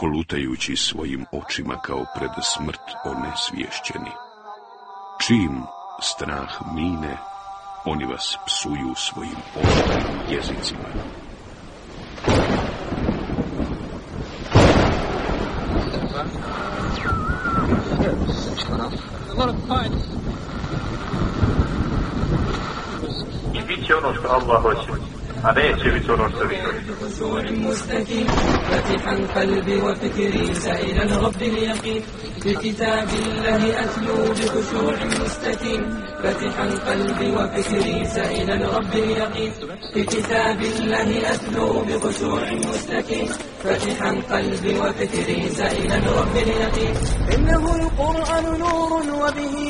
kolutajući svojim očima kao pred smrt onesvješćeni. Čim strah mine, oni vas psuju svojim oštrim jezicima. I bit će ono što Allah hoće. Ono što vi مستكين فاتحا قلبي وفكري سائلا رب اليقين. بكتاب الله أتلو بخشوع مستكين فاتحا قلبي وفكري سائلا رب اليقين. بكتاب الله أتلو بخشوع مستكين فاتحا قلبي وفكري سائلا رب اليقين. إنه القرآن نور وبه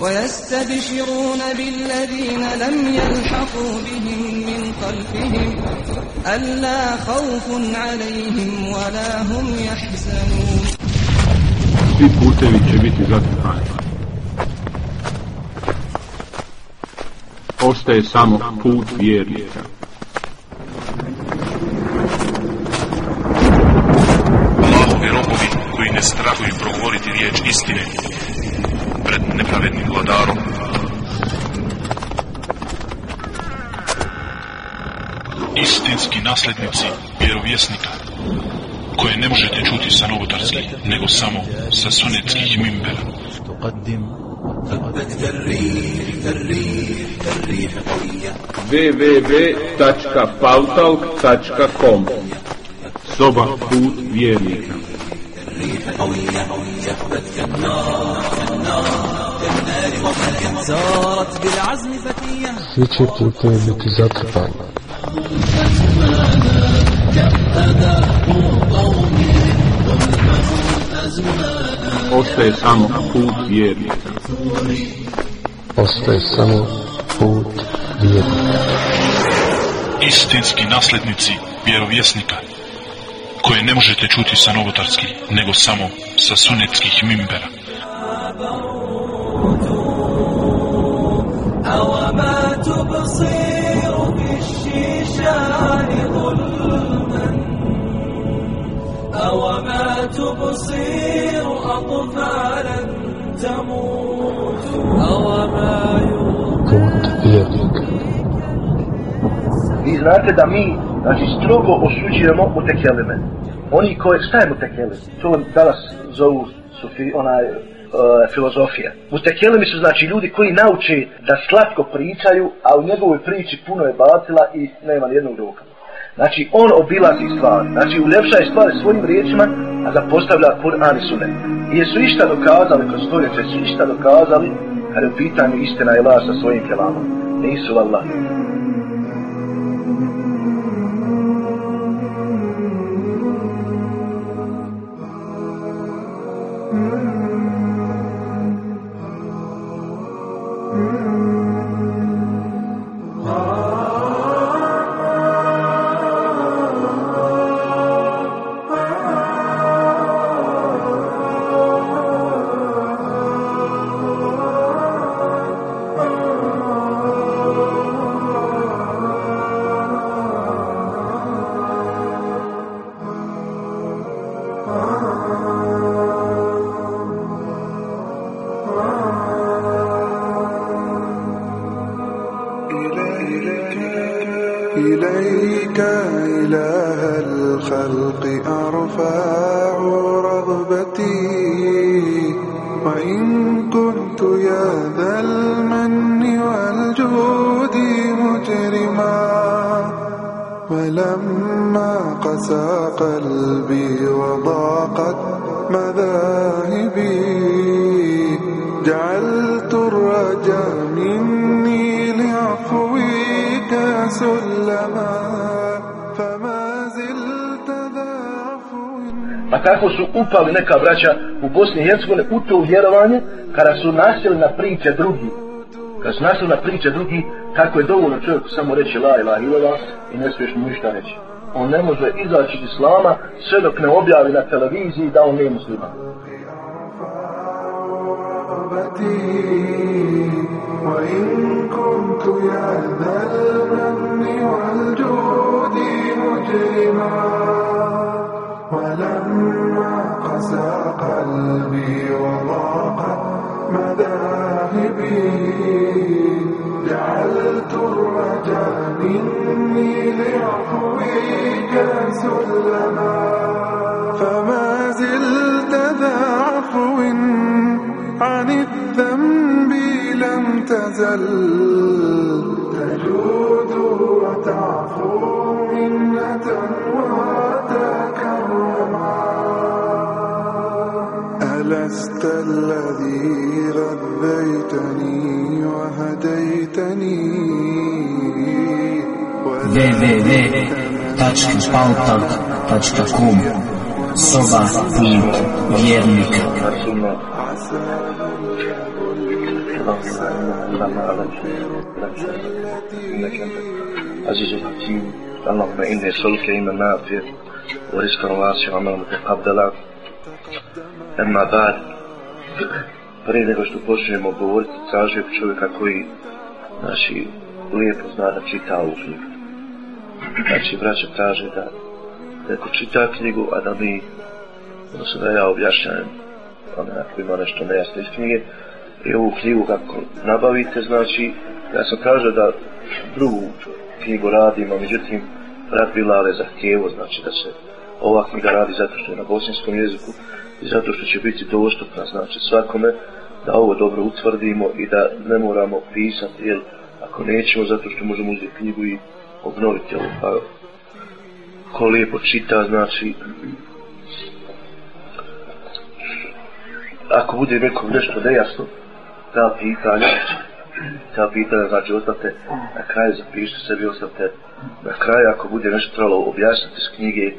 ويستبشرون بالذين لم يلحقوا بهم من خلفهم ألا خوف عليهم ولا هم يحزنون Svi putevi će biti zatrpani. Ostaje samo put vjernika. Allahovi robovi koji ne strahuju progovoriti riječ istine nepravednim vladarom. Istinski naslednici vjerovjesnika koje ne možete čuti sa novotarskih, nego samo sa sunetskih mimbera. www.pautalk.com Soba put vjernika سارت بالعزم فتية Svi će putevi biti zatrpani. Ostaje samo put vjernika. Ostaje samo put vjernika. Istinski naslednici vjerovjesnika koje ne možete čuti sa novotarskih, nego samo sa sunetskih mimbera. تبصير أطفالا تموت أوما Put vjernika. Vi znate da mi znači, strogo osuđujemo mutekelime. Oni koji, šta je mutekelim? To danas zovu sufi, onaj, uh, filozofija. Mutekelimi su znači ljudi koji nauče da slatko pričaju, a u njegovoj priči puno je batila i nema nijednog dokaza. Znači, on obilazi stvari. Znači, uljepšaje stvari svojim riječima, a zapostavlja Kur'an i Sunet. I jesu išta dokazali, kroz stoljeće su išta dokazali, kada je u pitanju istina i laž sa svojim kelamom. Nisu, Allah. kako su upali neka braća u Bosni i Hercegovini u to vjerovanje kada su nasjeli na priče drugi. Kada su nasjeli na priče drugi, kako je dovoljno čovjeku samo reći la ilaha illallah i ne smiješ mu ništa reći. On ne može izaći iz islama sve dok ne objavi na televiziji da on nije musliman. رغبتي وإن كنت يا ذا المن والجود مجرما ولما قسى قلبي وضاقت مذاهبي. جعلت الرجاء مني لعفوك سلما فما زلت ذا عفو عن الذنب لم تزل. www.pautalk.com Soba put vjernika عزيز الحكيم اللهم إني أسألك علما نافع ورزقا واسعا وعملا متقبلا أما بعد prije nego što počnemo govoriti, tražio bi čovjeka koji znači, lijepo zna da čita ovu knjigu. Znači, braća traže da neko čita knjigu, a da mi, odnosno da ja objašnjam onaj ako ima nešto nejasno iz knjige, i ovu knjigu kako nabavite, znači, ja sam kažao da drugu knjigu radimo, međutim, brat Bilale zahtjevo, znači da se ova knjiga radi zato što je na bosanskom jeziku i zato što će biti dostupna, znači svakome, da ovo dobro utvrdimo i da ne moramo pisati, jer ako nećemo, zato što možemo uzeti knjigu i obnoviti ovo, pa ko lijepo čita, znači ako bude nekom nešto nejasno, ta pitanja, ta pitanja, znači ostavite na kraju, zapišite sebi, ostavite na kraju, ako bude nešto trebalo objasniti iz knjige,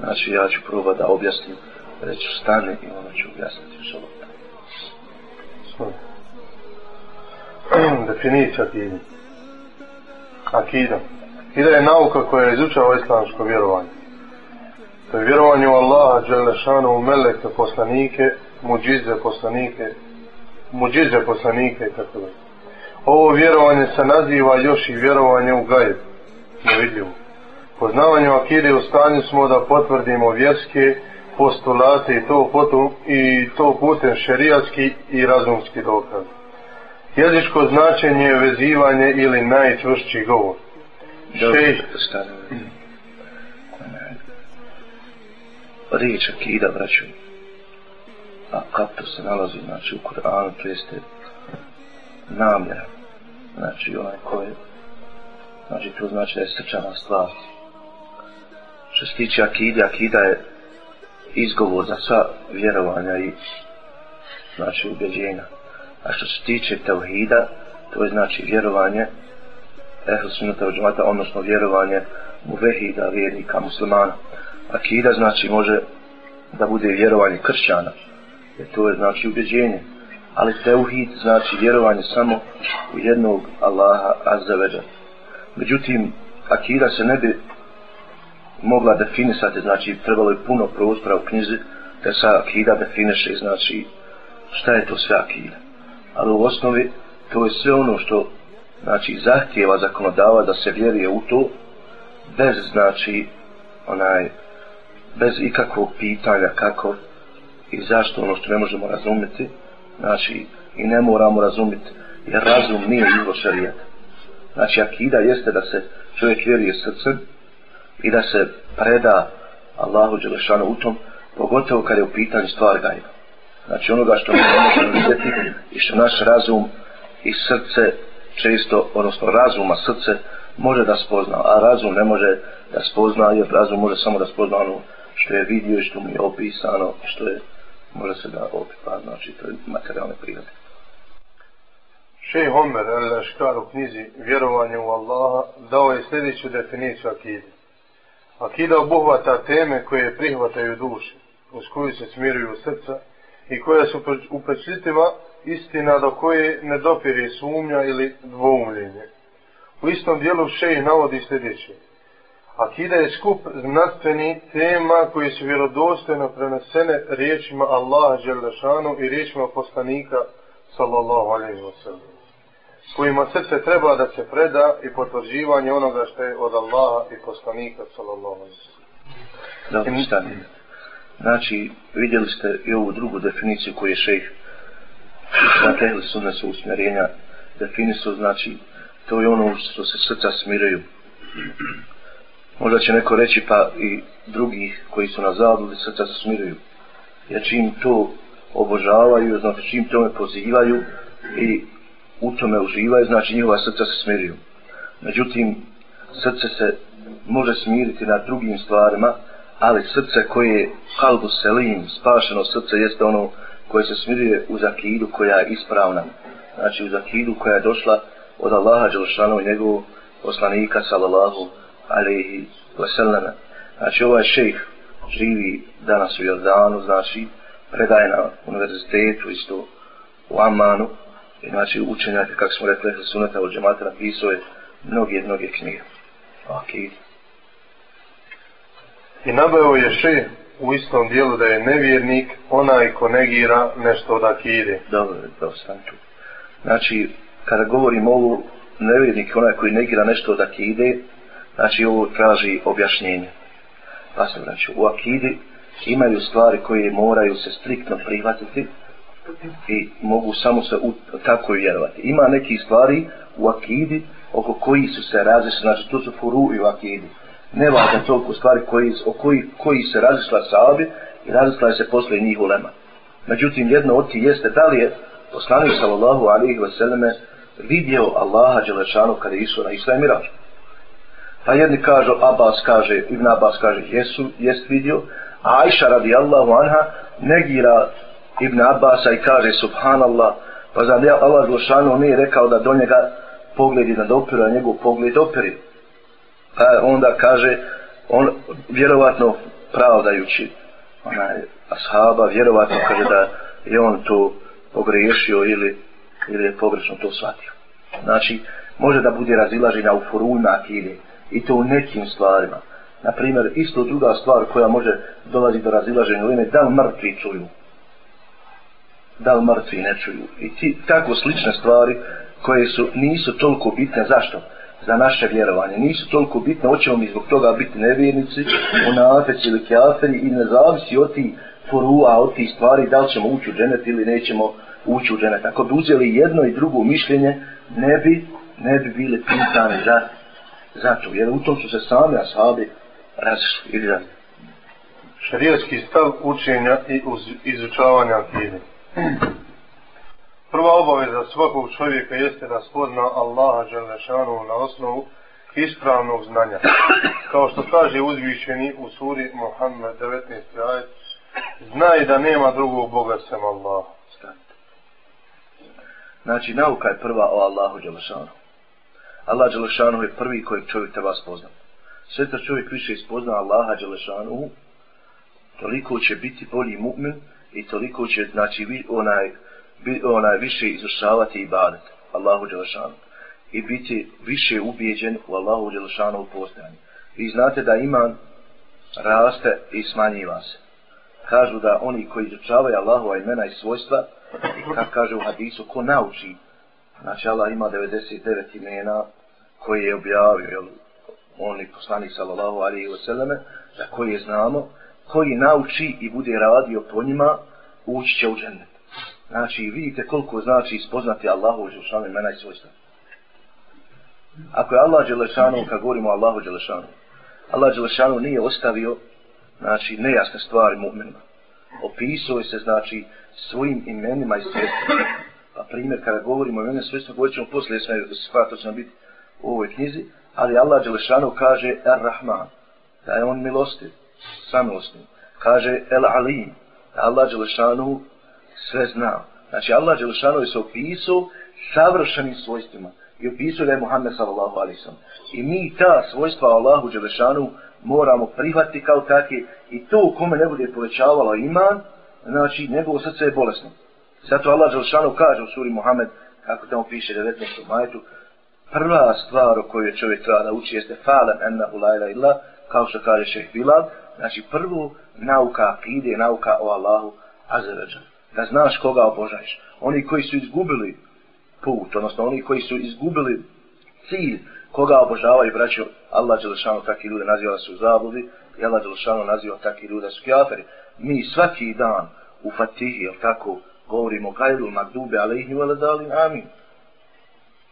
znači ja ću probati da objasnim, reću stane i onda ću objasniti u sobom. Definicija dini. Akida. Akida je nauka koja izučava islamsko vjerovanje. To je vjerovanje u Allaha, Đelešanu, u Meleke, poslanike, muđize poslanike, muđize poslanike, tako da. Ovo vjerovanje se naziva još i vjerovanje u gajeb, nevidljivo. Poznavanjem akide u stanju smo da potvrdimo vjerske postulate i to, potom, i to putem šerijatski i razumski dokaz. Jezičko značenje je vezivanje ili najčvršći govor. Šej... Riječ akida, braću, a kako se nalazi, znači, u Kur'anu, to jeste namjera, znači, onaj koji, znači, to znači da je srčana stvar. Što se tiče akide, akida je izgovor za sva vjerovanja i, znači, ubeđenja. A što se tiče tevhida, to je znači vjerovanje ehl sunnata uđumata, odnosno vjerovanje u vehida, vjernika, muslimana. Akida znači može da bude vjerovanje kršćana, jer to je znači ubjeđenje. Ali teuhid znači vjerovanje samo u jednog Allaha azzaveđa. Međutim, akida se ne bi mogla definisati, znači trebalo je puno prostora u knjizi da se akida definiše, znači šta je to sve akida. Ali u osnovi to je sve ono što znači zahtjeva zakonodava da se vjeruje u to bez znači onaj bez ikakvog pitanja kako i zašto ono što ne možemo razumjeti znači i ne moramo razumjeti jer razum nije izvo šarijeta znači akida jeste da se čovjek vjeruje srcem i da se preda Allahu Đelešanu u tom pogotovo kad je u pitanju stvar gajba. Znači onoga što ne možemo vidjeti i što naš razum i srce često, odnosno razuma, srce može da spozna, a razum ne može da spozna, jer razum može samo da spozna ono što je vidio i što mu je opisano, što je, može se da opipa, znači to je materijalne prirode. Šej Homer, el-Leškar u knjizi Vjerovanje u Allaha, dao je sljedeću definiciju akide. Akida obuhvata teme koje prihvataju duše, uz koju se smiruju srca i koje su u istina do koje ne dopire sumnja ili dvoumljenje. U istom dijelu šej navodi sljedeće. Akida je skup znanstveni tema koji su vjerodostojno prenesene riječima Allaha Đelešanu i riječima poslanika sallallahu alaihi wa sallam kojima srce treba da se preda i potvrđivanje onoga što je od Allaha i poslanika sallallahu alaihi wa sallam. Dobro, stani. Znači, vidjeli ste i ovu drugu definiciju koju je šejh Znate, ili su usmjerenja definisu, znači, to je ono što se srca smiraju. Možda će neko reći pa i drugi koji su na zabludi srca se smiraju. Jer čim to obožavaju, znači čim tome pozivaju i u tome uživaju, znači njihova srca se smiruju. Međutim, srce se može smiriti na drugim stvarima, ali srce koje je kalbu selim, spašeno srce, jeste ono koje se smiruje u zakidu koja je ispravna. Znači u zakidu koja je došla od Allaha Đelšanu i njegovog poslanika sallallahu alaihi wasallam. Znači ovaj šejh živi danas u Jordanu, znači predaje na univerzitetu isto u Amanu. I znači učenjak, kako smo rekli, sunata od džemata napisao je mnoge, mnoge knjige. Ok. I nabavio je šejh u istom dijelu da je nevjernik onaj ko negira nešto od akide. Dobro, dobro, sam tu. Znači, kada govorim ovo, nevjernik onaj koji negira nešto od akide, znači ovo traži objašnjenje. Pa se znači, u akidi imaju stvari koje moraju se striktno prihvatiti i mogu samo se u, tako vjerovati. Ima neki stvari u akidi oko koji su se različili, znači to su furu i u akidi ne važno toliko stvari koji, o koji, koji se različila sahabi i različila se posle njih ulema. Međutim, jedno od ti jeste da li je poslanik sallallahu alaihi vseleme vidio Allaha Đelešanu kada je išao na Isra i Miraž. Pa jedni kažu, Abbas kaže, Ibn Abbas kaže, jesu, jest vidio, a Aisha radijallahu anha negira Ibn Abbasa i kaže, subhanallah, pa zad Allah Đelešanu nije rekao da do njega pogledi na dopiru, a njegov pogled operi pa onda kaže on vjerovatno pravdajući onaj ashaba vjerovatno kaže da je on to pogriješio ili ili je pogrešno to shvatio. Znači može da bude razilaženja u forujima akide i to u nekim stvarima. Na primjer isto druga stvar koja može dolazi do razilaženja u ime da li mrtvi čuju? Da li mrtvi ne čuju? I ti, tako slične stvari koje su nisu toliko bitne. Zašto? Za naše vjerovanje. Nisu toliko bitne, hoćemo mi zbog toga biti nevjernici, unafeci ili kjaferi i ne zavisi od tih forua, od tih stvari, da li ćemo ući u dženet ili nećemo ući u dženet. Ako bi uzeli jedno i drugo mišljenje, ne bi, ne bi bili pitani za, za to. Jer u tom su se sami ashabi razišli ili razli. Šarijatski stav učenja i izučavanja akide. Prva obaveza svakog čovjeka jeste da spozna Allaha Đalešanu na osnovu ispravnog znanja. Kao što kaže uzvišeni u suri Muhammed 19. ajet, znaj da nema drugog Boga sem Allaha. Znači, nauka je prva o Allahu Đalešanu. Allah Đalešanu je prvi kojeg čovjek treba spoznati. Sve to čovjek više ispozna Allaha Đalešanu, toliko će biti bolji mu'min i toliko će, znači, onaj, bi, onaj više izvršavati ibadet Allahu Đelešanu i biti više ubijeđen u Allahu Đelešanu u postojanju. Vi znate da iman raste i smanjiva se. Kažu da oni koji izučavaju Allahova imena i svojstva, kako kaže u hadisu, ko nauči, znači Allah ima 99 imena koje je objavio, jel, oni poslanik sallallahu alaihi wa sallame, da koje znamo, koji nauči i bude radio po njima, ući će u džennet. Znači, vidite koliko znači spoznati Allahu Đelešanu imena i svojstva. Ako je Allah Đelešanu, kad govorimo Allahu Đelešanu, Allah Đelešanu nije ostavio, znači, nejasne stvari mu'minima. Opisuje se, znači, svojim imenima i svojstvima. Pa primjer, kada govorimo o imenima i svojstvima, govorit ćemo poslije, sve, to će nam biti u ovoj knjizi, Ali Allah Đelešanu kaže Ar-Rahman, da je on milostiv, samilostiv. Kaže El Alim, da Allah Đelešanu sve znao. Znači Allah Đelšanu je se opisao savršenim svojstvima i opisao da je Muhammed sallallahu alaihi sallam. I mi ta svojstva Allahu Đelešanu moramo prihvatiti kao takve i to kome ne bude povećavalo iman, znači njegovo srce je bolesno. Zato Allah Đelšanu kaže u suri Muhammed, kako tamo piše 19. majetu, prva stvar o kojoj čovjek treba da uči jeste fa'lam ennahu la ilaha illa, kao što kaže šejh Bilal, znači prvo nauka akide, nauka o Allahu azzaveđa. Da znaš koga obožaješ. Oni koji su izgubili put, odnosno oni koji su izgubili cilj koga obožavaju braćo, Allah Đelešanu takvi ljude naziva su zabludi i Allah Đelešanu naziva takvi ljude su kjaferi. Mi svaki dan u Fatihi, jel tako, govorimo gajdu, magdube, ali ih amin.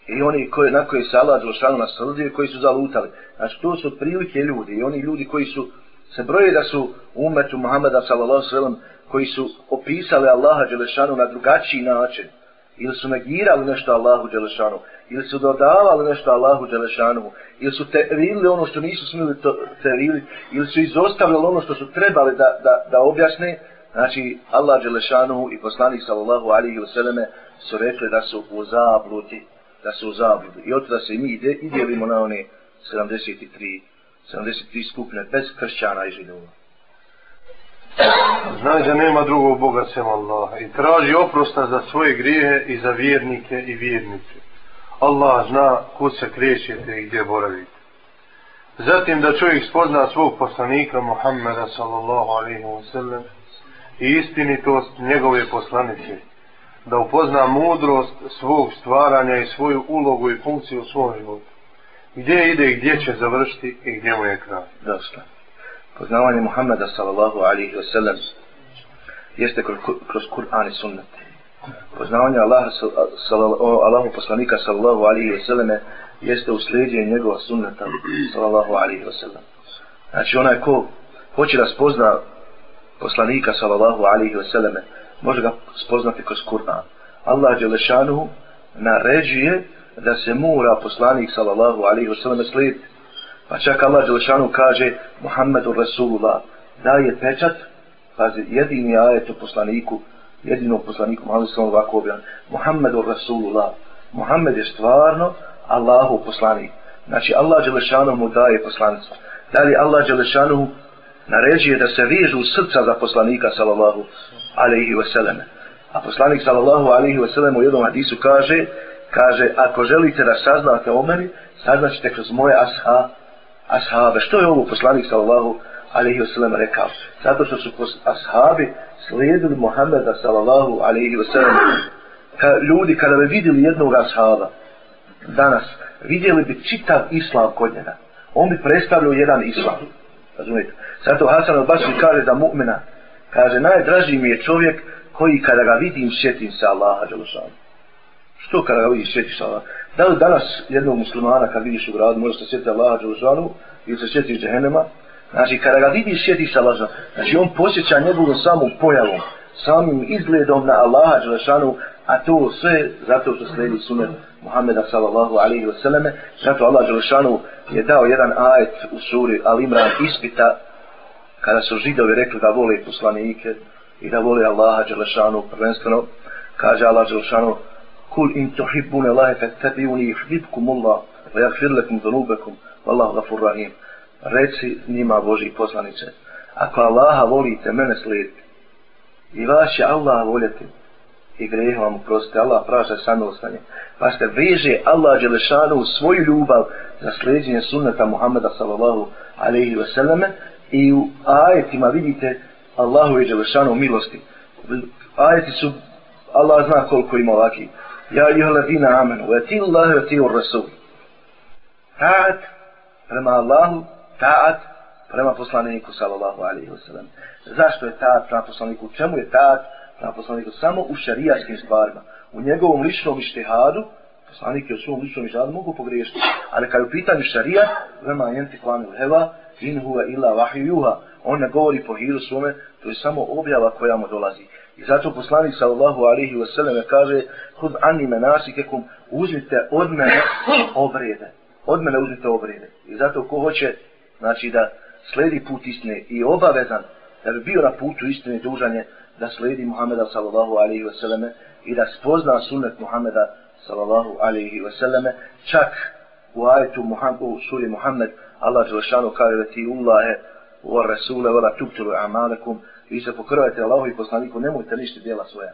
I oni koji, na koje se Allah Đelešanu nasrdio, koji su zalutali. Znači, to su prilike ljudi i oni ljudi koji su se broje da su umetu Muhammeda sallallahu sallam koji su opisali Allaha Đelešanu na drugačiji način ili su negirali nešto Allahu Đelešanu ili su dodavali nešto Allahu Đelešanu ili su tevilili ono što nisu smili to terili ili su izostavili ono što su trebali da, da, da objasne znači Allah Đelešanu i poslanik sallallahu alihi vseleme su rekli da su u zabludi da su u zabludi i od da se mi ide i dijelimo na one 73 73 skupine bez kršćana i židova. Znaj da nema drugog Boga sem Allaha i traži oprosta za svoje grijehe i za vjernike i vjernice. Allah zna kud se krećete i gdje boravite. Zatim da čovjek spozna svog poslanika Muhammeda sallallahu alaihi wa sallam i istinitost njegove poslanice. Da upozna mudrost svog stvaranja i svoju ulogu i funkciju u svom životu gdje ide i gdje će završiti i gdje mu je kraj. Dosta. Poznavanje Muhammeda sallallahu alaihi wa sallam jeste kroz, kroz Kur'an i sunnet. Poznavanje Allaha, Allahu poslanika sallallahu alaihi wa sallam jeste uslijedjenje njegova sunneta sallallahu alaihi wa sallam. Znači onaj ko hoće da spozna poslanika sallallahu alaihi wa sallam može ga spoznati kroz Kur'an. Allah Đelešanu naređuje da se mora poslanik sallallahu alaihi wa sallam slijediti. Pa čak Allah Đelšanu kaže Muhammedu Rasulullah daje pečat, pazi, jedini ajet u poslaniku, jedinom poslaniku Muhammedu sallallahu ovako objan, Muhammedu Rasulullah. Muhammed je stvarno Allahu poslanik. Znači Allah Đelešanu mu daje poslanicu. li Allah Đelešanu naređuje da se vežu srca za poslanika sallallahu alaihi wasallam. A poslanik sallallahu alaihi wasallam u jednom hadisu kaže kaže, ako želite da saznate o meni, saznaćete kroz moje asha, ashabe. Što je ovo poslanik sallallahu alaihi wasallam rekao? Zato što su ashabi slijedili Muhammeda sallallahu alaihi wasallam. Ka, ljudi kada bi vidjeli jednog ashaba, danas, vidjeli bi čitav islam kod njega. On bi predstavljao jedan islam. Razumijete? Zato Hasan al-Basri kaže da mu'mina, kaže, najdraži mi je čovjek koji kada ga vidim, sjetim se Allaha, Đelešanu. Što kada ga vidiš se Allaha? Da li danas jednog muslimana kad vidiš u gradu možeš se sjetiti Allaha Đelešanu ili se sjetiš Džehennema? Znači kada ga vidiš sjetiš Allaha Znači on posjeća njegovom samom pojavom, samim izgledom na Allaha Đelešanu a to sve zato što sledi sunet Muhammeda sallallahu alaihi wa sallame zato Allah Đelešanu je dao jedan ajet u suri Al-Imran ispita kada su židovi rekli da vole poslanike i da vole Allaha Đelešanu prvenstveno kaže Allah Đelešanu Kul in tuhibbune Allahe fattabiuni yuhibbukum Allah wa yaghfir lakum dhunubakum wallahu ghafur rahim. Reci njima Boži poslanice, ako Allaha volite, mene slijedite. I vas će Allah voljeti i greh vam uprostite. Allah praša samilostanje. Pa ste veže Allah Đelešanu u svoju ljubav za slijedjenje sunnata Muhammeda sallallahu alaihi wa sallame i u ajetima vidite Allahu je Đelešanu milosti. Ajeti su Allah zna koliko ima ovakvih Ja i ladina amenu, ve ti Allah ve ti Rasul. Ta'at prema Allahu, ta'at prema poslaniku sallallahu alaihi wa sallam. Zašto je ta'at prema poslaniku? Čemu je ta'at prema poslaniku? Samo u šarijaskim stvarima. U njegovom ličnom ištihadu, poslanik je u svom ličnom ištihadu mogu pogriješiti. Ali kad je u pitanju šarijat, vema jenti klanu heva, in huwa illa vahiju juha. On ne govori po hiru svome, to je samo objava koja mu dolazi. I zato poslanik sallallahu alaihi wa sallam kaže hud anni menasikekum, uzmite od mene obrede. od mene uzmite obrede. I zato ko hoće, znači da sledi put istine i obavezan da bi bio na putu istine dužanje da sledi Muhameda sallallahu alaihi wasallam i da spozna sunnet Muhameda sallallahu alaihi wasallam čak u ajetu Muhammed, u suri Muhammed Allah Đelešanu kaže da ti Allahe wa Rasule wa la tubtilu amalekum vi se pokoravate Allahu i poslaniku nemojte ništa djela svoja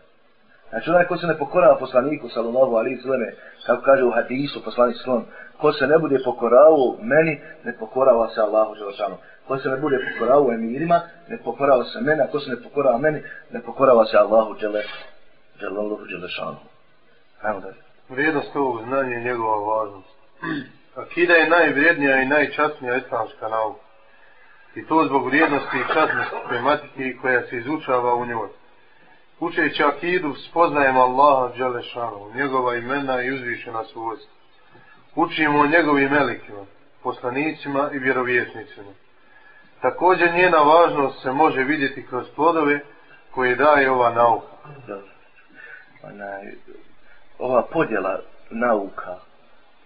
Znači onaj ko se ne pokorava poslaniku sallallahu alaihi sallam kako kaže u hadisu poslanik slon, ko se ne bude pokoravao meni ne pokorava se Allahu Đelešanu ko se ne bude pokoravao emirima ne pokorava se meni a ko se ne pokorava meni ne pokorava se Allahu Đelešanu Ajmo dalje Vrijednost ovog znanja je njegova važnost. Akida je najvrijednija i najčasnija islamska nauka. I to zbog vrijednosti i časnosti tematike koja se izučava u njoj. Učeći akidu spoznajemo Allaha Đelešanu, njegova imena i uzvišena svojstva. Učimo o njegovim melikima, poslanicima i vjerovjesnicima. Također njena važnost se može vidjeti kroz plodove koje daje ova nauka. Ona, ova podjela nauka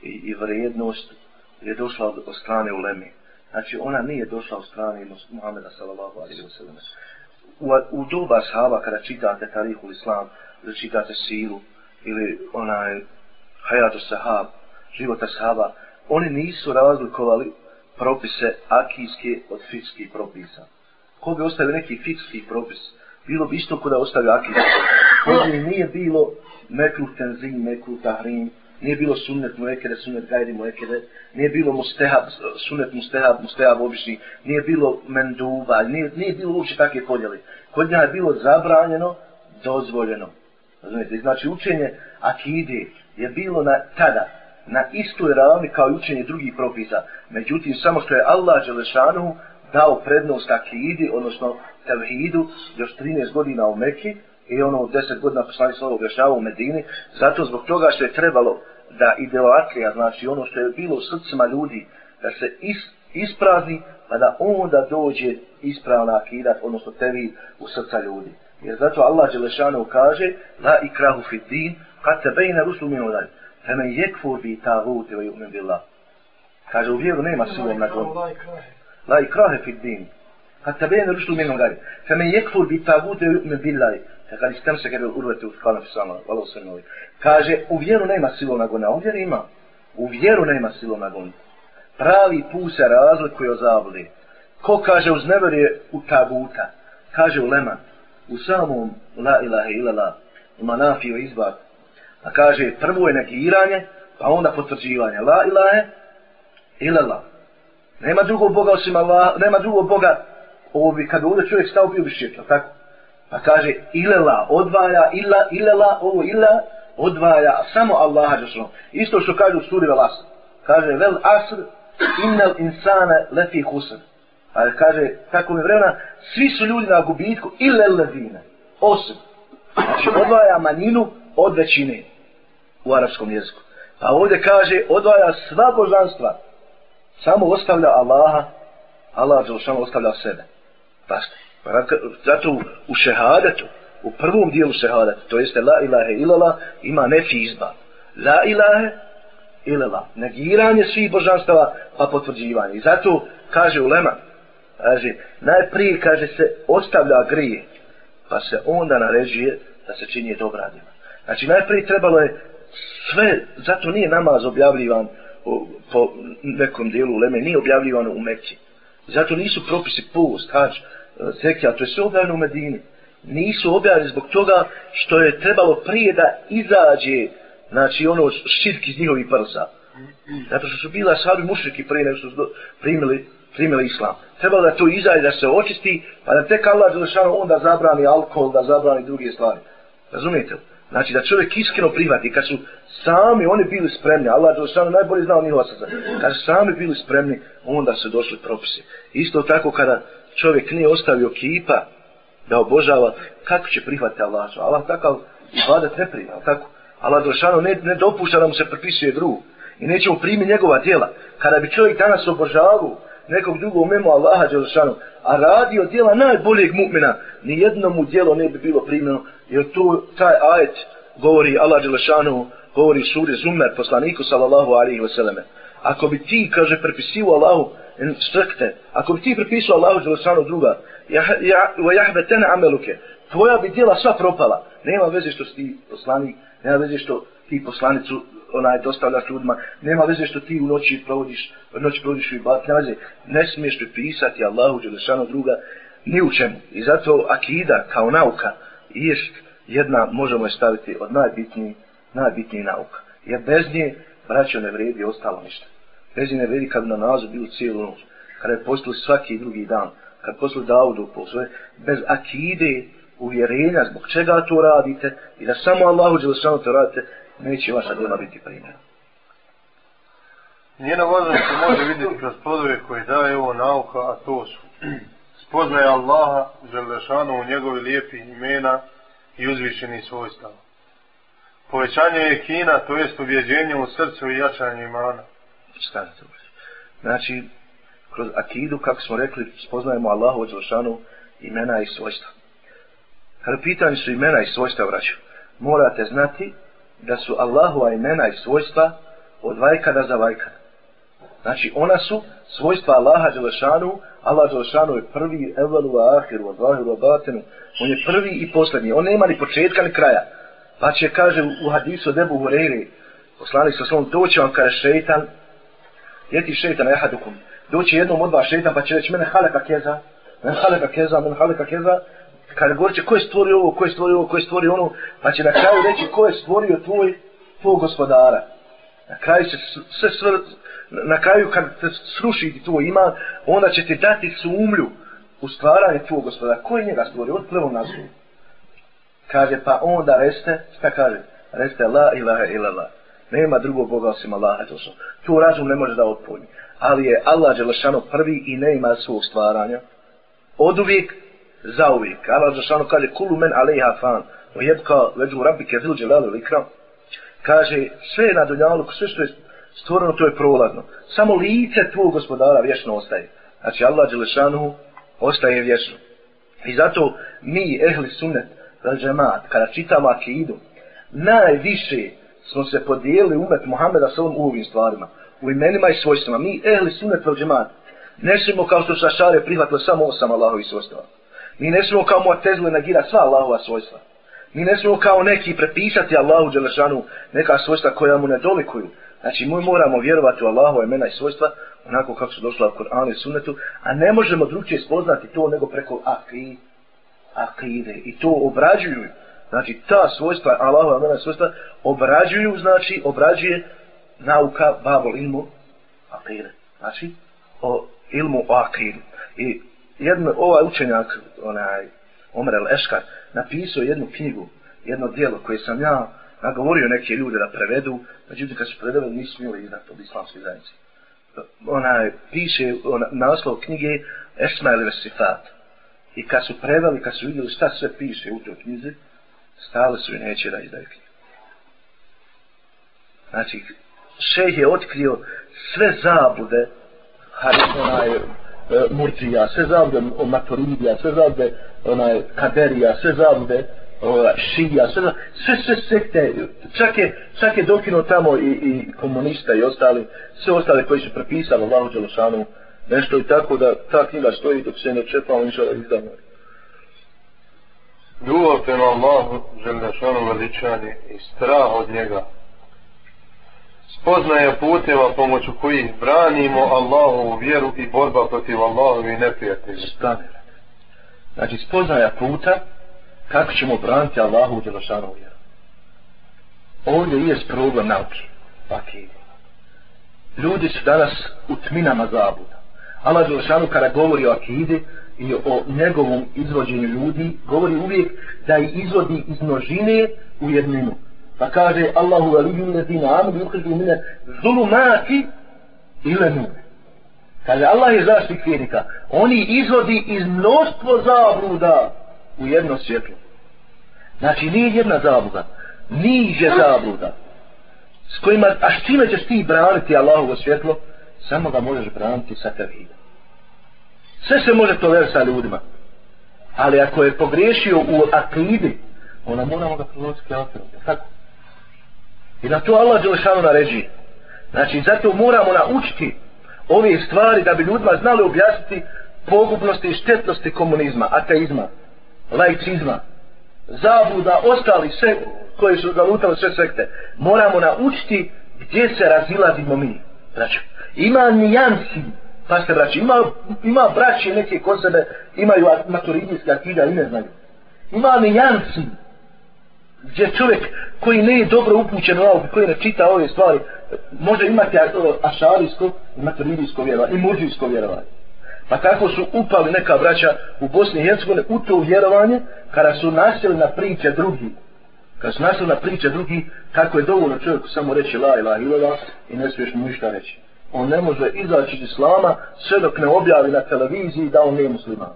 i, i vrijednost je došla od, od strane uleme. Znači ona nije došla od strane Muhammeda sallallahu alaihi wa sallam. U, u doba sahaba kada čitate tarihu islam, ili čitate silu, ili onaj hajatu sahab, života sahaba, oni nisu razlikovali propise akijske od fikskih propisa. Ko bi ostavio neki fikski propis, bilo bi isto kada ostavio akijski. Kod nije bilo mekruh tenzim, mekruh tahrim, nije bilo sunnet muekede, sunnet gajri muekede, nije bilo mustehab, sunnet mustehab, mustehab obični, nije bilo menduba, nije, nije bilo uopće takve podjeli. Kod njega je bilo zabranjeno, dozvoljeno. Razumijete? Znači učenje akide je bilo na tada, na istoj ravni kao i učenje drugih propisa. Međutim, samo što je Allah Đelešanu dao prednost akidi, odnosno tevhidu, još 13 godina u Mekiji, i ono 10 godina poslani slovo objašnjava u Medini, zato zbog toga što je trebalo da ideolatrija, znači ono što je bilo u srcima ljudi, da se is, isprazni, pa da onda dođe ispravna akidat, odnosno tevi u srca ljudi. Jer zato Allah Đelešanu kaže, la ikrahu fit din, kad te bejne rusu minu dalj, fe men jekfur bi ta vuti ve ju'min billah. Kaže, u vjeru nema silom na gonu. La ikrahe fit din, kad te bejne rusu minu dalj, fe men jekfur bi ta vuti ve ju'min billah. Kad istem se kada urvete u skala fisama, valo sve novi. Kaže, u vjeru nema silo nagona, u vjeru ima. U vjeru nema silo nagona. Pravi put se razlikuje od zabudi. Ko kaže uz neverje u tabuta? Kaže u lema, u samom la ilaha ilala, u manafiju izbak. A kaže, prvo je negiranje, pa onda potvrđivanje. La ilahe ilala. Nema drugog Boga osim Allah, nema drugog Boga. Ovo bi, kad ovdje čovjek stao, bio bi širka, tako? Pa kaže, ilela odvaja, ila, ilela, ovo ila, odvaja samo Allaha Đelešanu. Isto što kaže u suri Velas. Kaže, vel asr, innal insane lefi husr. Pa kaže, tako mi vremena, svi su ljudi na gubitku, ile lezine, osim. Znači, odvaja manjinu od većine u arapskom jeziku. Pa ovdje kaže, odvaja sva božanstva, samo ostavlja Allaha, Allah Đelešanu ostavlja sebe. Pa Pa, zato u šehadetu, u prvom dijelu šehadeta, to jeste la ilahe ilala, ima nefi izba. La ilahe ilala, negiranje svih božanstava, pa potvrđivanje. I zato kaže ulema, kaže, najprije kaže se ostavlja grije, pa se onda naređuje da se čini dobra djela. Znači najprije trebalo je sve, zato nije namaz objavljivan po nekom dijelu uleme, nije objavljivan u Meći. Zato nisu propisi post, hač, zekija, e, to je sve objavljeno u Medini nisu objavljeni zbog toga što je trebalo prije da izađe znači ono širk iz njihovih prsa. Zato što su bila sahabi mušriki prije nego što su primili, primili islam. Trebalo da to izađe, da se očisti, pa da tek Allah Đelešanu onda zabrani alkohol, da zabrani druge stvari. Razumijete? Znači da čovjek iskreno prihvati, kad su sami oni bili spremni, Allah Đelešanu najbolje znao njihova srca, kad su sami bili spremni, onda su došli propisi. Isto tako kada čovjek nije ostavio kipa, da obožava, kako će prihvatiti Allah? Allah takav ibadat ne prima, tako? Allah Đelšanu ne, ne dopušta da mu se prepisuje drugu. I neće mu njegova djela. Kada bi čovjek danas obožavao nekog drugog mimo Allaha Đelšanu, a radio djela najboljeg mu'mina, ni jedno mu djelo ne bi bilo primjeno, jer tu taj ajet govori Allah Đelšanu, govori suri Zumer, poslaniku sallallahu alihi vseleme. ako bi ti, kaže, prepisivo Allahu strkte, ako bi ti prepisao Allahu Đelešanu druga, ja, ja, jahbetene ameluke, tvoja bi djela sva propala. Nema veze što si ti poslanik, nema veze što ti poslanicu onaj dostavljaš ljudima, nema veze što ti u noći provodiš, noć noći provodiš u ibat, nema veze, ne smiješ pripisati Allahu Đelešanu druga, ni u čemu. I zato akida kao nauka je jedna, možemo je staviti od najbitnijih, najbitnijih nauka. Jer bez nje, braćo, ne vredi ostalo ništa. Bez nje ne vredi kad na nazu bilo cijelu noć, kada je postali svaki drugi dan, kad postali Daudu posle, bez akide, uvjerenja zbog čega to radite i da samo Allahu Đelešanu to radite, neće vaša djela biti primjena. Njena važnost se može vidjeti kroz plodove koje daje ovo nauka, a to su spoznaje Allaha, Želešanu u njegovi lijepi imena i uzvišeni svojstava. Povećanje je kina, to jest uvjeđenje u srcu i jačanje imana. Stavite Znači, kroz akidu, kako smo rekli, spoznajemo Allahu Želešanu imena i svojstva. Kada pitanje su imena i svojstva, vraću, morate znati da su Allahova imena i svojstva od vajkada za vajkada. Znači, ona su svojstva Allaha Đelešanu, Allah Đelešanu je prvi, evvelu, ahiru, advahiru, batinu, on je prvi i posljednji, on nema ni početka ni kraja. Pa će, kaže u hadisu od Ebu Hureyri, poslanik sa svom, doće vam kada šeitan, jeti šeitan, jahadukum, doće jednom od vas šeitan, pa će reći, mene haleka keza, mene haleka keza, mene haleka keza, kada govorit će ko je stvorio ovo, ko je stvorio ovo, ko je stvorio ono, pa će na kraju reći ko je stvorio tvoj, tvoj gospodara. Na kraju će sve svr, na kraju kad te sruši tvoj ima, onda će ti dati sumlju u stvaranje tvoj gospodara. Ko je njega stvorio? On prvo nazvu. Kaže, pa onda reste, šta kaže? Reste la ilaha illallah. Nema drugog Boga osim Allaha, to su. Tu razum ne može da otpojni. Ali je Allah Đelešano prvi i ne ima svog stvaranja. Od uvijek za uvijek. Allah Žešanu kaže, kulu men alejha fan, o jebka veđu rabbi ke zil dželalu likra. Kaže, sve na dunjalu, sve što je stvoreno, to je prolazno. Samo lice tvoj gospodara vječno ostaje. Znači, Allah šanu ostaje vječno. I zato mi, ehli sunet, džemat, kada čitamo akidu, najviše smo se podijelili umet Muhammeda sa ovim ovim stvarima, u imenima i svojstvima. Mi, ehli sunnet, džemat, džemaat, smemo kao što šašare prihvatili samo osam Allahovi svojstva. Mi ne smemo kao Mu'tezile negira sva Allahova svojstva. Mi ne smemo kao neki prepisati Allahu Đelešanu neka svojstva koja mu ne dolikuju. Znači, mi moramo vjerovati u Allahova imena i svojstva onako kako su došla u Koranu i Sunnetu, a ne možemo drugčije spoznati to nego preko akide. akide. I to obrađuju. Znači, ta svojstva, Allahova imena i svojstva, obrađuju, znači, obrađuje nauka Babel ilmu akide. Znači, o ilmu o akidu. I jedno, ovaj učenjak, onaj, Omer El Eškar, napisao jednu knjigu, jedno dijelo koje sam ja nagovorio neke ljude da prevedu, međutim kad su preveli nisu smjeli iznat od islamske zajednice. Onaj, piše ona, naslov knjige Esma El Vesifat. I kad su preveli, kad su vidjeli šta sve piše u toj knjizi, stali su i neće da izdaju knjigu. Znači, šejh je otkrio sve zabude, onaj, E, Murcija, sve zavde o Maturidija, sve zavde onaj Kaderija, sve zavde Šija, sve, sve, sve sekte, čak je, čak je dokino tamo i, i komunista i ostali, sve ostale koji su prepisali Allahu Đelešanu, nešto i tako da ta knjiga stoji dok se ne čepa, on išao da izdamo. Ljubav prema Allahu Đelešanu veličanje i strah od njega, spoznaje puteva pomoću kojih branimo Allahovu vjeru i borba protiv Allahovi neprijatelji. Stane. Znači spoznaja puta kako ćemo braniti Allahovu djelašanu vjeru. Ovdje je problem nauke. Paki. Ljudi su danas u tminama zabuda. Allah Đelšanu kada govori o akide i o njegovom izvođenju ljudi, govori uvijek da je izvodi iz množine u jedninu. Pa kaže Allahu veliju lezina amenu yukhriđu mine zulumati ila nure. Kaže Allah je zaštitnik vjernika. Oni izvodi iz mnoštvo zabluda u jedno svjetlo. Znači nije jedna zabluda. Niže zabluda. S kojima, a s čime ćeš ti braniti Allahovo svjetlo? Samo ga možeš braniti sa tevhidom. Sve se može tolerati sa ljudima. Ali ako je pogriješio u akidi, onda moramo ga prolaziti kao Tako. I na to Allah Đelešanu naređi. Znači, zato moramo naučiti ove stvari da bi ljudima znali objasniti pogubnosti i štetnosti komunizma, ateizma, laicizma, zabuda, ostali sve koji su zalutali sve sekte. Moramo naučiti gdje se razilazimo mi. Znači, ima nijansi, pa ste braći, ima, ima braći neke kod sebe, imaju maturidijske akida i ne znaju. Ima nijansi gdje čovjek koji ne je dobro upućen u nauku, koji ne čita ove stvari, može imati ašarijsko i maturidijsko vjerovanje, i murđijsko vjerovanje. Pa tako su upali neka braća u Bosni i Hercegovini u to vjerovanje kada su nasjeli na priče drugi. Kada su nasjeli na priče drugi, kako je dovoljno čovjeku samo reći la ilaha ilala i ne smiješ mu ništa reći. On ne može izaći iz islama sve dok ne objavi na televiziji da on nije musliman.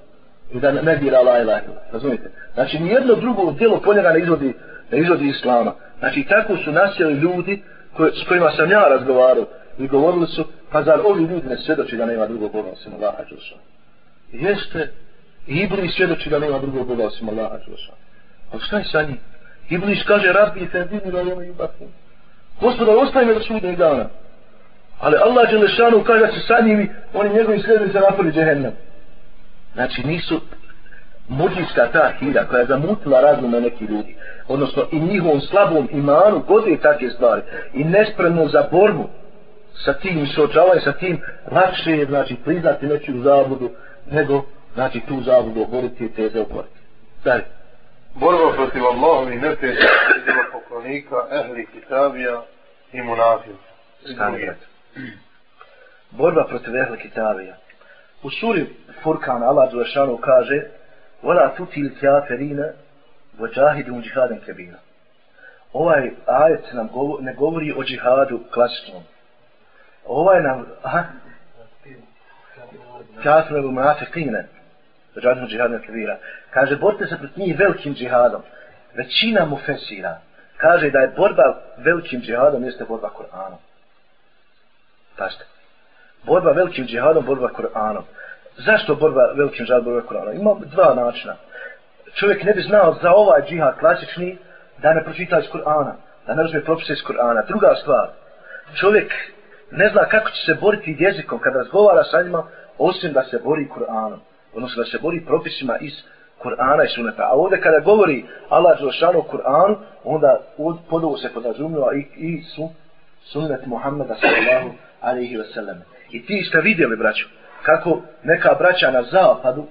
I da ne dira la ilaha ilala. Razumite? Znači nijedno drugo djelo po njega ne izvodi, da izvodi islama. Znači tako su nasjeli ljudi koje, s kojima sam ja razgovarao i govorili su, pa zar ovi ljudi ne svjedoči da nema drugog Boga osim Allaha Đelšana? Jeste, Iblis svjedoči da nema drugog Boga osim Allaha Đelšana. Ali šta je sa njim? Iblis kaže, rabbi se dini da nema jubatim. Gospoda, ostaje me do sudnjeg dana. Ali Allah Đelešanu kaže da se sa njimi, oni njegovi sljedeći napoli džehennem. Znači nisu muđiska ta hira koja je zamutila razume neki ljudi, odnosno i njihovom slabom imanu gode takve stvari i nespremno za borbu sa tim suočavanje sa tim lakše je znači priznati nečiju zabudu nego znači tu zabudu oboriti i teze oboriti. Dalje. Borba protiv Allahom i neprijatelja izjela poklonika, ehli kitabija i munafija. Borba protiv ehli kitabija. U suri Furkan Allah Đelešanu kaže Vola tuti il kjaferine vođahidi un. Ovaj ajet nam govori, ne govori o džihadu klasičnom, ovaj nam aha. Kafir u munafiqine džihadom džihadom kebira, kaže borite se protiv njih velikim džihadom. Većina mu fesira kaže da je borba velikim džihadom jeste borba Kur'anom. Pašte borba velikim džihadom borba Kur'anom. Zašto borba velikim džihadom borba Kur'anom? Ima dva načina čovjek ne bi znao za ovaj džihad klasični da ne pročita iz Kur'ana da ne razumije propise iz Kur'ana druga stvar čovjek ne zna kako će se boriti jezikom kada razgovara sa njima, osim da se bori Kur'anom. Odnosno da se bori propisima iz Kur'ana i suneta. A ovdje kada govori Allah Đelšanu Kur'an, onda pod ovo se podrazumljava i, i su sunnet Muhammeda sallallahu alaihi wa sallam. I ti ste vidjeli, braću, kako neka braća na zapadu,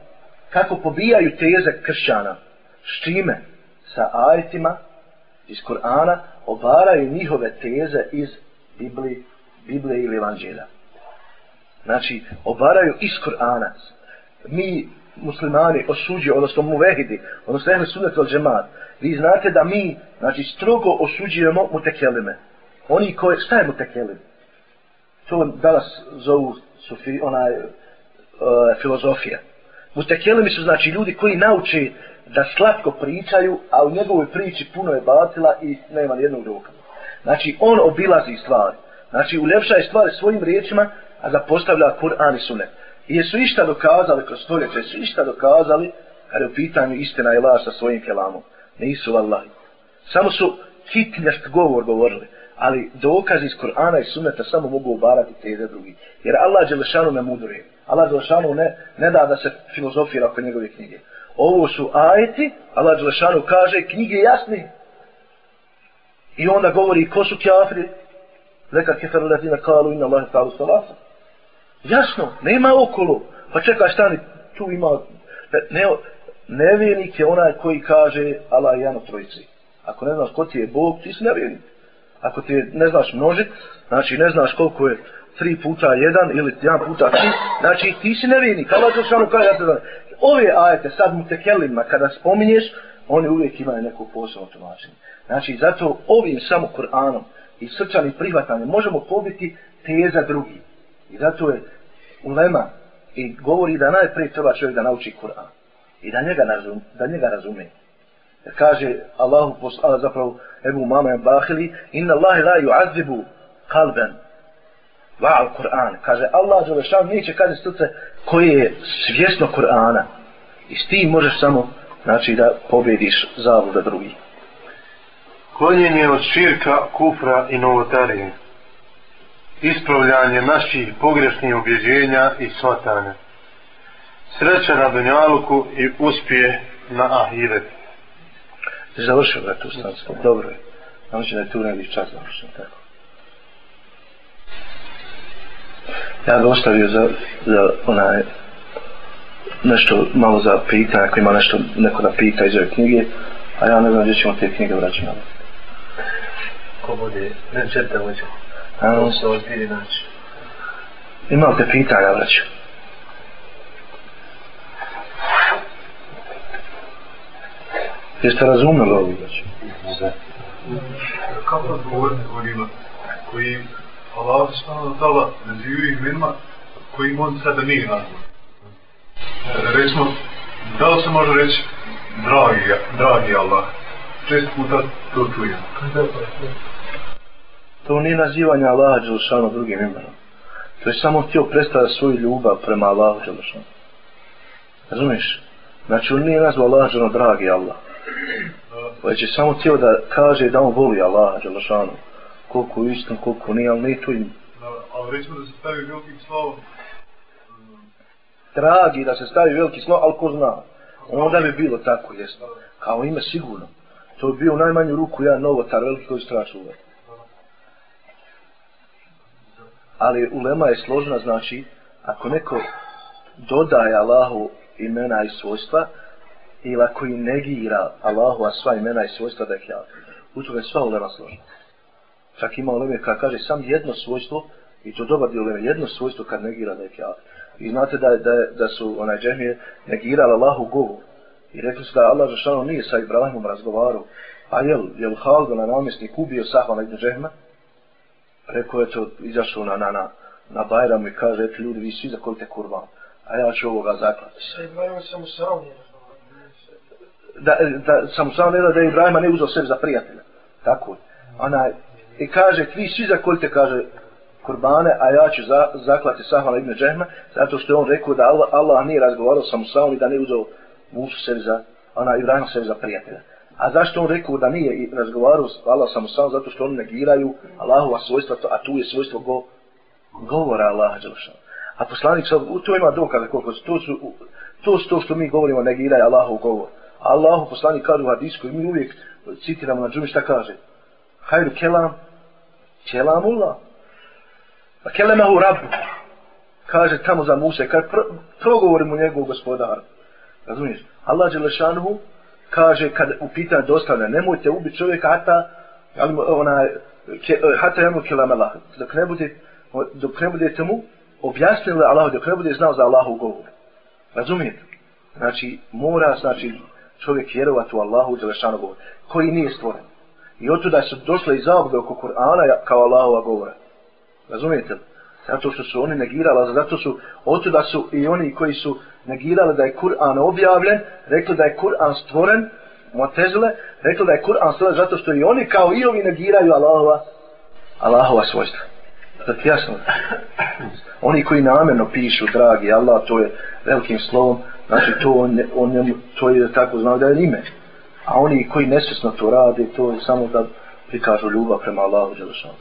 kako pobijaju teze kršćana. S čime? Sa ajetima iz Kur'ana obaraju njihove teze iz Biblije Biblije ili Evanđelja. Znači, obaraju iz Kur'ana. Mi, muslimani, osuđuju, odnosno muvehidi, odnosno ehli sunet od džemat, vi znate da mi, znači, strogo osuđujemo mutekelime. Oni koji, šta je mutekelim? To danas zovu sufi, onaj, uh, filozofija. Mutekelimi su, znači, ljudi koji nauče da slatko pričaju, a u njegovoj priči puno je batila i nema nijednog dokaza. Znači, on obilazi stvari. Znači, uljepšaje stvari svojim riječima, a zapostavlja Kur'an i Sunet. I jesu išta dokazali kroz stoljeće, jesu išta dokazali kada je u pitanju istina i laž sa svojim kelamom. Nisu vallahi. Samo su hitnjast govor govorili. Ali dokazi iz Kur'ana i Sunneta samo mogu obarati teze drugi. Jer Allah Đelešanu ne mudruje. Allah Đelešanu ne, ne da da se filozofira oko njegove knjige. Ovo su ajeti, Allah Đelešanu kaže, knjige jasne. I onda govori ko su kjafri, leka kefer lezina kalu inna Allahe ta'alu salasa. Jasno, nema okolo. Pa čekaj, stani, tu ima... Ne, nevjernik je onaj koji kaže Allah je jedan trojici. Ako ne znaš ko ti je Bog, ti si nevjernik. Ako ti ne znaš množit, znači ne znaš koliko je 3 puta 1 ili 1 puta 3, znači ti si nevjernik. Allah je što ono kaže, ja te znam. Ove ajete sad mu te kelima, kada spominješ, oni uvijek imaju neko posebno tumačenje. Znači, zato ovim samo Kur'anom, i srčanim prihvatanjem možemo pobiti teza drugi. I zato je ulema i govori da najprije treba čovjek da nauči Kur'an i da njega, razum, da njega razume. Kaže Allahu posla, zapravo Ebu Mama Bahili, inna Allahi la yu'azibu kalben va'al Kur'an. Kaže Allah Đelešan neće kaže srce koje je svjesno Kur'ana. I s tim možeš samo znači da pobediš zavuda drugih klonjenje od širka, kufra i novotarije. ispravljanje naših pogrešnih objeđenja i shvatanja. Sreća na Dunjaluku i uspije na Ahiret. Završio ga tu stanstvo, dobro je. Znači da je tu negdje čas završen, tako. Ja bih ostavio za, za onaj nešto malo za pitanje, ako ima nešto neko da pita iz ove knjige, a ja ne znam gdje ćemo te knjige vraćati. Ko bude, ne četamo ćemo. A, To se ozbiri naći. Imam te pitanja, vraću. Jeste razumeli ovo, vraću? Kako odgovoriti onima koji Allah subhanahu wa ta'ala nazivaju imenima kojim on sebe nije nazvan. E, Recimo, da li se može reći dragi, dragi Allah? Čest puta to čujem. To nije nazivanje Allaha Đelšanu drugim imenom. To je samo htio predstaviti svoju ljubav prema Allahu Đelšanu. Razumiješ? Znači on nije nazvao Allaha Đelšanu dragi Allah. Već je samo htio da kaže da on voli Allaha Đelšanu. Koliko je istin, koliko nije, ali nije to im. Ali recimo da se stavi veliki slovo, Dragi da se stavi veliki slov, ali ko zna. Onda bi bilo tako, jesno. Kao ime sigurno. To bi bio u najmanju ruku jedan novotar veliki koji strašno uvek. ali ulema je složna, znači, ako neko dodaje Allahu imena i svojstva, ili ako i negira Allahu a sva imena i svojstva da je kjafir. U toga je sva ulema složna. Čak ima uleme kada kaže sam jedno svojstvo, i to dobar dio uleme, jedno svojstvo kad negira da je kjafir. I znate da, da, da su onaj džemije negirali Allahu govor. I rekli su da Allah Žešano nije sa Ibrahimom razgovarao. A jel, jel Haldo na namjesnik ubio Sahvana ibn Džehma? Rekao je to, izašao na, na, na, na Bajramu i kaže, eto ljudi, vi svi zakolite kurban. A ja ću ovoga zaklati. Sa Ibrahimom sam sam nije Da, da sam sam ne da je Ibrahima ne uzao sebi za prijatelja. Tako je. Ona, I kaže, vi svi zakolite, kaže, kurbane, a ja ću za, zaklati Sahvala ibn Džehma, zato što je on rekao da Allah, Allah nije razgovarao sa Musaom i da ne uzao Musu sebi za, ona Ibrahima sebi za prijatelja. A zašto on rekao da nije i razgovarao s Allah sa Musaom? Zato što oni negiraju Allahova svojstva, a tu je svojstvo go, govora Allaha Đelšana. A poslanik sa, to ima dokaze koliko su, to su, to su to što mi govorimo, negiraj Allahov govor. Allahu poslanik kaže u hadisku i mi uvijek citiramo na džumi šta kaže. Hajru kelam, kelamullah. A kelemahu rabu. Kaže tamo za Musa, kad pr progovori mu njegov gospodar. Razumiješ? Allah Đelešanuhu kaže kad u pitanju dostavlja, nemojte ubiti čovjeka hata, ali ona, ke, hata jemu kelamela, dok ne bude, dok ne budete mu objasnili Allah, dok ne bude znao za Allahu govor. Razumijete? Znači, mora, znači, čovjek vjerovati u Allahu Đelešanu govor, koji nije stvoren. I od da su došle i zabode oko Kur'ana kao Allahova govora. Razumijete li? Zato što su oni negirali, zato su, od da su i oni koji su negirali da je Kur'an objavljen, rekli da je Kur'an stvoren, Motezile, rekli da je Kur'an stvoren zato što i oni kao i ovi negiraju Allahova, Allahova svojstva. Zato jasno. Oni koji namjerno pišu, dragi Allah, to je velikim slovom, znači to, on, on, to je tako znao da je ime. A oni koji nesvjesno to rade, to je samo da prikažu ljubav prema Allahu Đelešanu.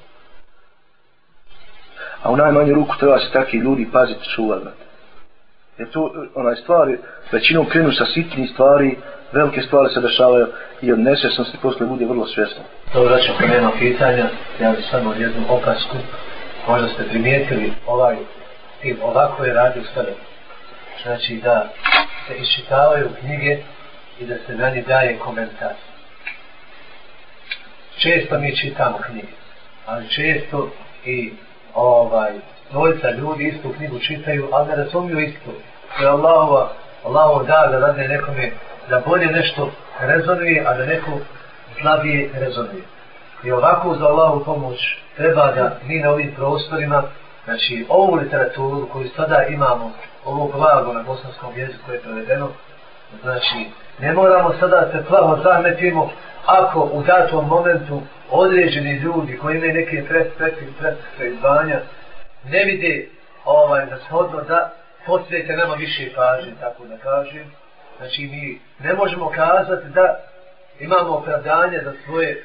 A u najmanju ruku treba se takvi ljudi paziti čuvati. Jer to, onaj stvari, većinom krenu sa sitnih stvari, velike stvari se dešavaju i od nesvjesnosti posle bude vrlo svjesno. Dobro, znači, ako nema pitanja, ja bih samo jednu opasku. Možda ste primijetili ovaj tim, ovako je radio sve. Znači da se iščitavaju knjige i da se na njih daje komentar. Često mi čitamo knjige, ali često i ovaj, dvojica ljudi istu knjigu čitaju, ali ne razumiju istu. To je Allahova, Allahov da da rade nekome da bolje nešto rezonuje, a da neko slabije rezonuje. I ovako za Allahovu pomoć treba da mi na ovim prostorima, znači ovu literaturu koju sada imamo, ovo blago na bosanskom jeziku koje je prevedeno, znači ne moramo sada se plavo zahmetimo ako u datom momentu određeni ljudi koji imaju neke perspektive, perspektive izvanja, ne vide ovaj, da shodno da posvijete nama više pažnje, tako da kažem. Znači mi ne možemo kazati da imamo opravdanje za svoje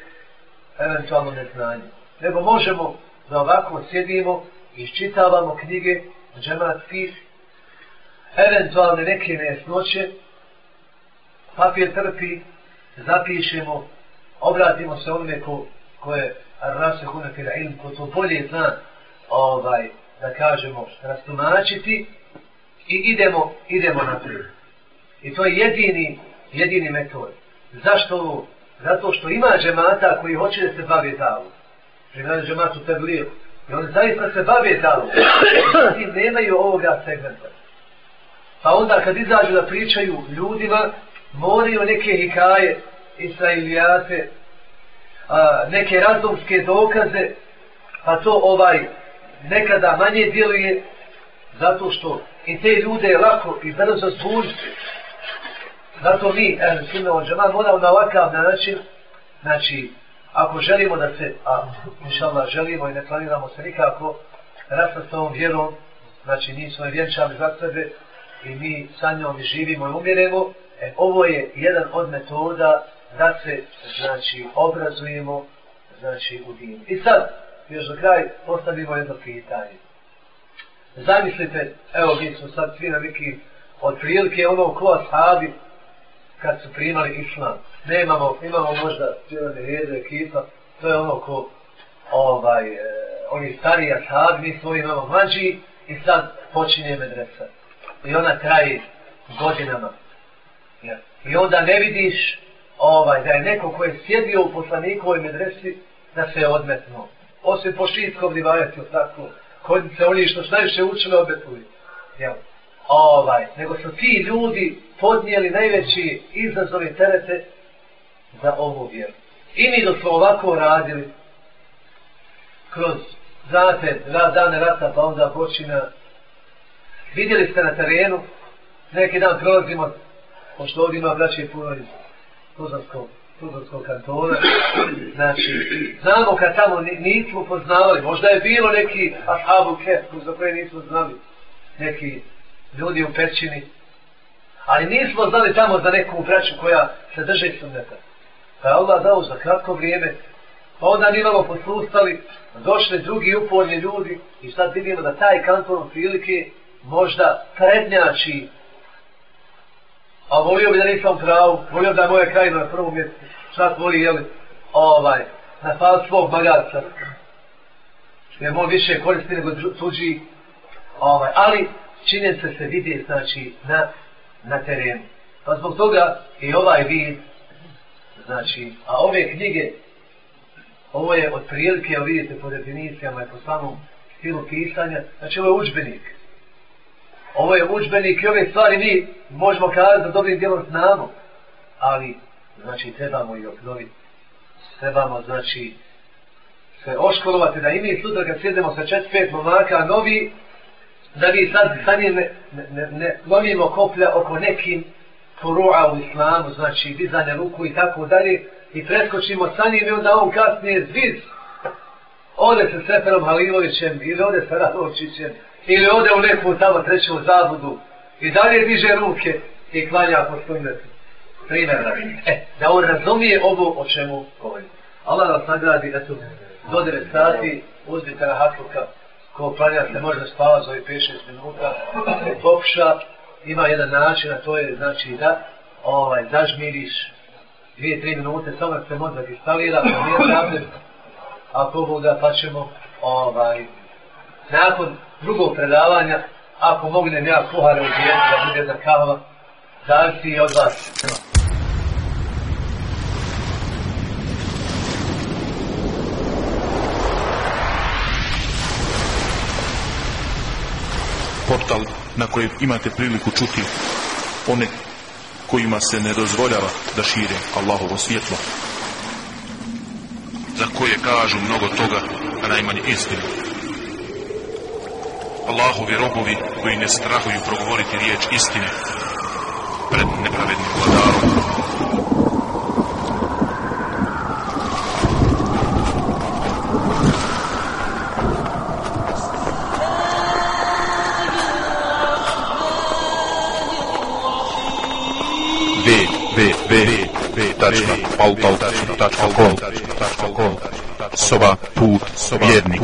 eventualno neznanje. Nego možemo da ovako sjedimo iščitavamo knjige džematskih, eventualne neke nejasnoće, papir trpi, zapišemo, obratimo se onome ko, ko je rase hunafira ilm, ko to bolje zna, ovaj, da kažemo, rastumačiti i idemo, idemo naprijed. I to je jedini, jedini metod. Zašto ovo? Zato što ima džemata koji hoće da se bave davom. Primjer džematu Tebliju. I oni zaista se bave davom. I nemaju ovoga segmenta. Pa onda kad izađu da pričaju ljudima, moraju neke hikaje, israilijate, a, neke razumske dokaze, pa to ovaj nekada manje djeluje, zato što i te ljude je lako i brzo zbužiti. Zato mi, ehm, sunne od džama, moramo na ovakav način, znači, ako želimo da se, a inša Allah, želimo i ne planiramo se nikako, rasta s ovom vjerom, znači, nismo je vjenčali za sebe i mi sa njom i živimo i umiremo, e, ovo je jedan od metoda da se, znači, obrazujemo, znači, u dinu. I sad, još do kraj, postavimo jedno pitanje. Zamislite, evo, mi smo sad svi na neki, od prilike ono ko ashabi, kad su primali islam. Nemamo, imamo možda cijela neredu ekipa, to je ono ko, ovaj, eh, oni stariji ashab, mi smo imamo mlađi, i sad počinje medresa. I ona traje godinama. Ja. I onda ne vidiš ovaj, da je neko ko je sjedio u poslanikovoj medresi, da se je odmetnuo. Osim po šitskom rivajati, tako, kod se oni što su najviše učili obetuju. Ja. Ovaj, nego su ti ljudi podnijeli najveći izazove terete za ovu vjeru. I mi dok smo ovako radili, kroz, znate, dane rata, pa onda počina, vidjeli ste na terenu, neki dan prolazimo, pošto ovdje ima braće puno iz Tuzanskog, Tuzanskog kantona, znači, znamo kad tamo nismo poznavali, možda je bilo neki ashabu kef, za koje nismo znali, neki ljudi u pećini, ali nismo znali tamo za neku braću koja se drže sunneta. Pa je Allah dao za kratko vrijeme, pa onda nimamo poslustali, došli drugi uporni ljudi i sad vidimo da taj kanton prilike možda prednjači. A volio bi da nisam pravu, volio da je moja krajina na prvom mjestu, šta voli, jeli, ovaj, na fal svog magarca, jer moj više koristi nego tuđi, ovaj, ali činjenice se vidi, znači, na, na terenu. Pa zbog toga i ovaj vid, znači, a ove knjige, ovo je od prilike, ja vidite po definicijama i po samom stilu pisanja, znači ovo je učbenik. Ovo je učbenik i ove stvari mi možemo kazati da dobrim djelom znamo, ali, znači, trebamo i obnoviti. Trebamo, znači, se oškolovati da i mi sutra kad sjedemo sa čet, pet momaka novi, da vi sad sa njim ne, ne, ne lovimo koplja oko nekim furu'a u islamu, znači dizanje ruku i tako dalje, i preskočimo sa njim i onda on kasnije zviz. Ode se Stefanom Halilovićem ili ode sa Radovčićem ili ode u neku tamo treću zabudu i dalje diže ruke i klanja po sunnetu. Primjer, e, da on razumije ovo o čemu govori. Allah nas nagradi, eto, do 9 sati, uzmite na hatluka, ko klanja se može spavati za ovih 5-6 minuta, pokuša, ima jedan način, a to je znači da ovaj, zažmiriš 2-3 minute, samo se mozak instalira, pa nije tablet, a ko Boga pa ćemo ovaj, nakon drugog predavanja, ako mognem ja kuhare u da bude za kava, zavisi od vas. portal na koje imate priliku čuti one kojima se ne dozvoljava da šire Allahovo svjetlo za koje kažu mnogo toga a najmanje istinu. Allahovi robovi koji ne strahuju progovoriti riječ istine pred nepravednim vladarom www.paltal.com Soba put vjernik.